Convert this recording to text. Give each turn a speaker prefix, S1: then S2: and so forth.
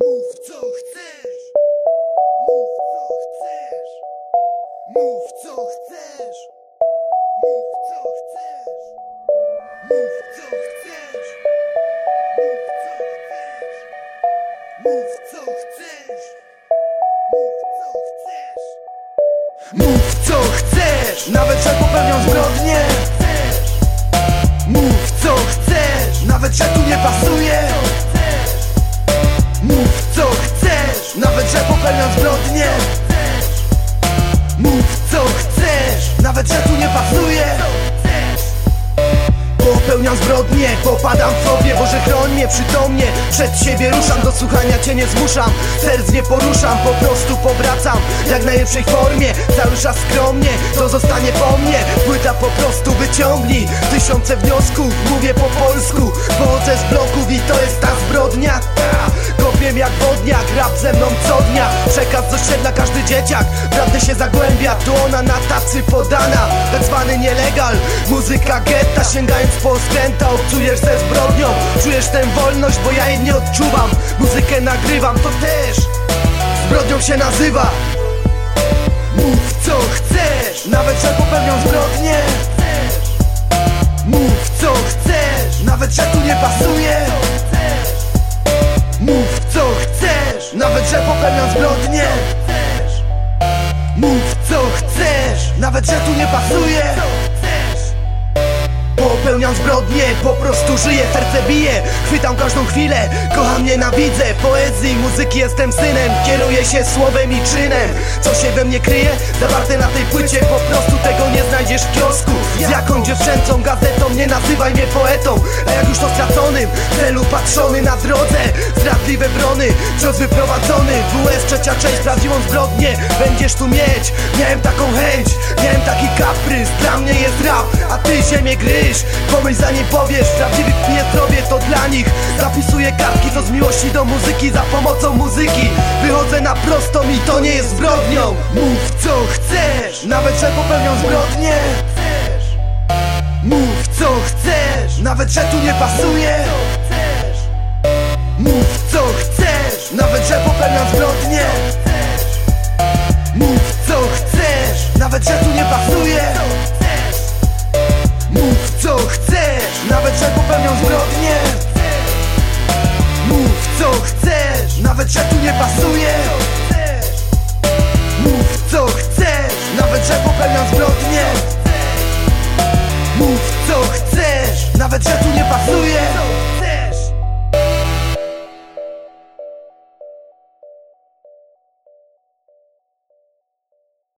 S1: Mów co chcesz. Mów co chcesz. Mów co chcesz. Mów co chcesz. Mów co chcesz. Mów co chcesz. Mów co chcesz. Mów co chcesz. Nawet że popełnią zbrodnie. Popełniam zbrodnie, popadam w sobie Boże chroń mnie przytomnie. Przed siebie ruszam, do słuchania cię nie zmuszam. Serc nie poruszam, po prostu powracam. Jak najlepszej formie, cały czas skromnie To zostanie po mnie, płyta po prostu wyciągnij. Tysiące wniosków, mówię po polsku. Pochodzę z bloków i to jest Ta, Wodniak, rap ze mną co dnia. Przekaz do osiedla każdy dzieciak. Prawdę się zagłębia, tu ona na tacy podana. Tak zwany nielegal, muzyka getta Sięgając po skręta, obcujesz ze zbrodnią. Czujesz tę wolność, bo ja jej nie odczuwam. Muzykę nagrywam, to też. Zbrodnią się nazywa. Mów co chcesz, nawet że popełnią zbrodnię Mów co chcesz, nawet że tu nie pasuje chcesz, nawet że popełniam zbrodnie. Mów co chcesz, nawet że tu nie pasuje Popełniam zbrodnie, po prostu żyję, serce bije. Chwytam każdą chwilę, kocham, nienawidzę Poezji, muzyki, jestem synem Kieruję się słowem i czynem. Co się we mnie kryje? Zawarte na tej płycie Po prostu tego nie znajdziesz w kiosku. Z jaką dziewczęcą gazetą, nie nazywaj mnie poetą. A jak już to straconym, celu patrzony na drodze Zdradliwe brony, cios wyprowadzony. WS trzecia część, prawdziwą zbrodnię Będziesz tu mieć, miałem taką chęć Miałem taki kaprys, dla mnie jest A ty ziemię gryź, pomyśl zanim powiesz Prawdziwych nie zrobię, to dla nich. Zapisuję kartki, to z miłości do muzyki Za pomocą muzyki. Wychodzę na prostą i to nie jest zbrodnią. Mów co chcesz, nawet że popełnią zbrodnię Mów co chcesz, nawet że tu nie pasuje. Mów co chcesz, nawet że popełniam zbrodnię Mów co chcesz, nawet że tu nie pasuje popełniam zbrodnię Mów co chcesz, nawet że tu nie pasuje. Mów co chcesz, nawet że popełniam zbrodnię Mów co chcesz, nawet że tu nie pasuje